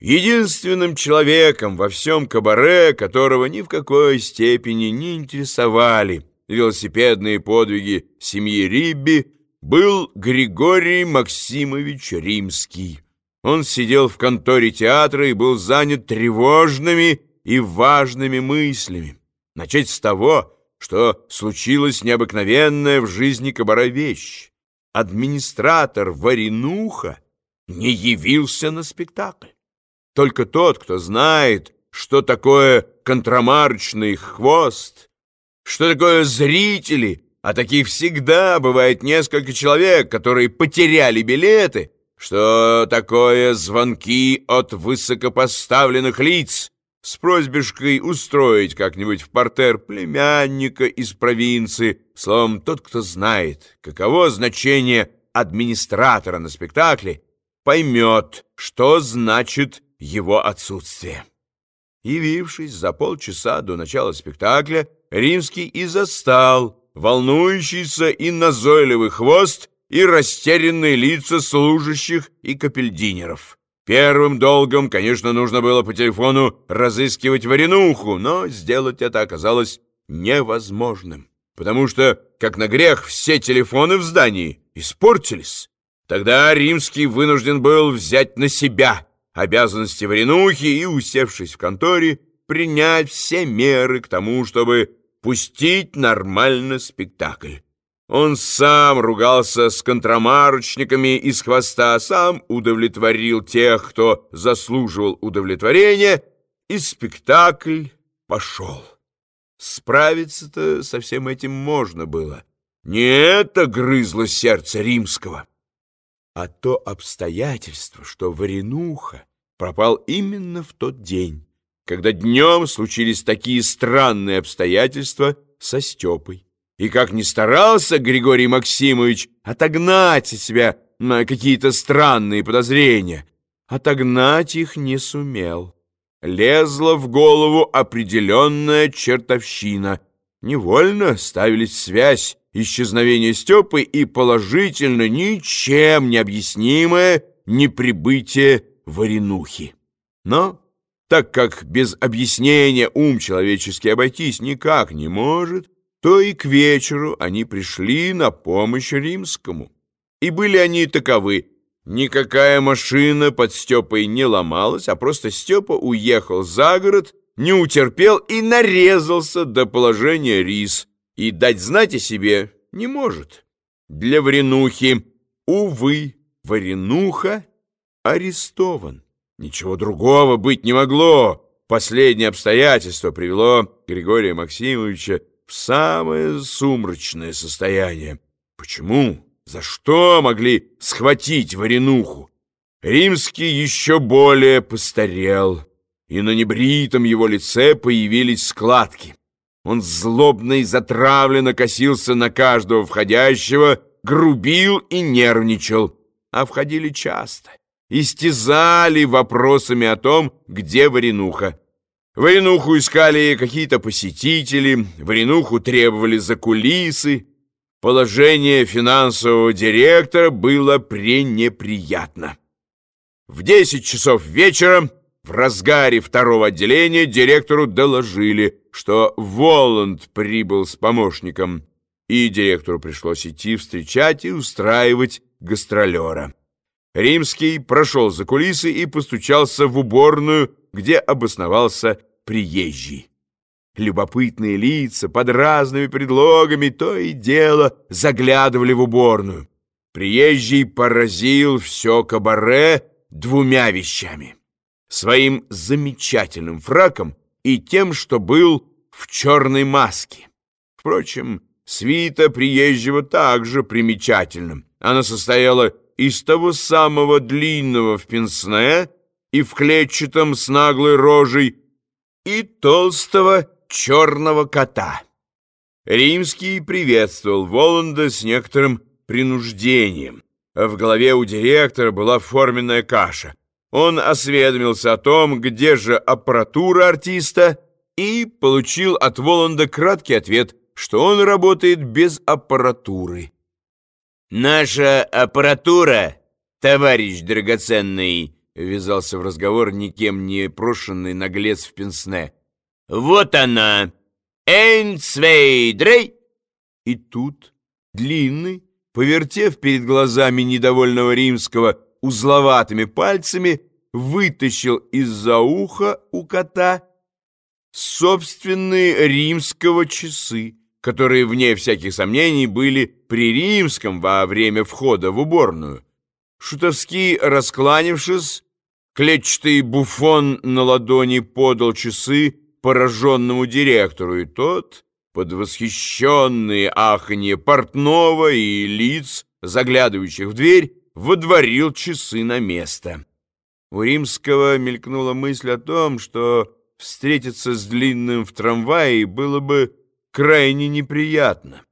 Единственным человеком во всем кабаре, которого ни в какой степени не интересовали велосипедные подвиги семьи Рибби, был Григорий Максимович Римский. Он сидел в конторе театра и был занят тревожными и важными мыслями. Начать с того, что случилась необыкновенная в жизни кабаре вещь. Администратор Варенуха не явился на спектакль. Только тот, кто знает, что такое контрамарочный хвост, что такое зрители, а таких всегда бывает несколько человек, которые потеряли билеты, что такое звонки от высокопоставленных лиц с просьбешкой устроить как-нибудь в портер племянника из провинции, словом, тот, кто знает, каково значение администратора на спектакле, поймет, что значит его отсутствие. Явившись за полчаса до начала спектакля, Римский и застал волнующийся и назойливый хвост и растерянные лица служащих и капельдинеров. Первым долгом, конечно, нужно было по телефону разыскивать варенуху, но сделать это оказалось невозможным, потому что, как на грех, все телефоны в здании испортились. Тогда Римский вынужден был взять на себя обязанности варенухи и, усевшись в конторе, принять все меры к тому, чтобы пустить нормально спектакль. Он сам ругался с контрамарочниками из хвоста, сам удовлетворил тех, кто заслуживал удовлетворения, и спектакль пошел. Справиться-то со всем этим можно было. Не это грызло сердце римского, а то обстоятельство, что Варенуха пропал именно в тот день, когда днем случились такие странные обстоятельства со Степой. И как ни старался Григорий Максимович отогнать от себя на какие-то странные подозрения, отогнать их не сумел. Лезла в голову определенная чертовщина. Невольно ставились связь исчезновения Степы и положительно ничем не объяснимое неприбытие Варенухи. Но так как без объяснения ум человеческий обойтись никак не может, то и к вечеру они пришли на помощь римскому. И были они таковы. Никакая машина под Степой не ломалась, а просто Степа уехал за город, не утерпел и нарезался до положения рис. И дать знать о себе не может. Для Варенухи, увы, Варенуха арестован. Ничего другого быть не могло. Последнее обстоятельство привело Григория Максимовича в самое сумрачное состояние. Почему? За что могли схватить Варенуху? Римский еще более постарел, и на небритом его лице появились складки. Он злобно и затравленно косился на каждого входящего, грубил и нервничал, а входили часто истязали вопросами о том, где Варенуха. Варенуху искали какие-то посетители, Варенуху требовали за кулисы. Положение финансового директора было пренеприятно. В 10 часов вечера в разгаре второго отделения директору доложили, что Воланд прибыл с помощником, и директору пришлось идти встречать и устраивать гастролера. Римский прошел за кулисы и постучался в уборную, где обосновался приезжий. Любопытные лица под разными предлогами то и дело заглядывали в уборную. Приезжий поразил все кабаре двумя вещами. Своим замечательным фраком и тем, что был в черной маске. Впрочем, свита приезжего также примечательным. Она состояла из того самого длинного в пенсне и в клетчатом с наглой рожей и толстого черного кота. Римский приветствовал Воланда с некоторым принуждением. В голове у директора была форменная каша. Он осведомился о том, где же аппаратура артиста, и получил от Воланда краткий ответ, что он работает без аппаратуры. «Наша аппаратура, товарищ драгоценный, ввязался в разговор никем не прошенный наглец в пенсне. «Вот она! Эйнцвейдрей!» И тут длинный, повертев перед глазами недовольного римского узловатыми пальцами, вытащил из-за уха у кота собственные римского часы, которые, вне всяких сомнений, были при римском во время входа в уборную. Шутовски раскланившись, клетчатый буфон на ладони подал часы пораженному директору, и тот, под восхищенные аханье портного и лиц, заглядывающих в дверь, водворил часы на место. У Римского мелькнула мысль о том, что встретиться с длинным в трамвае было бы крайне неприятно.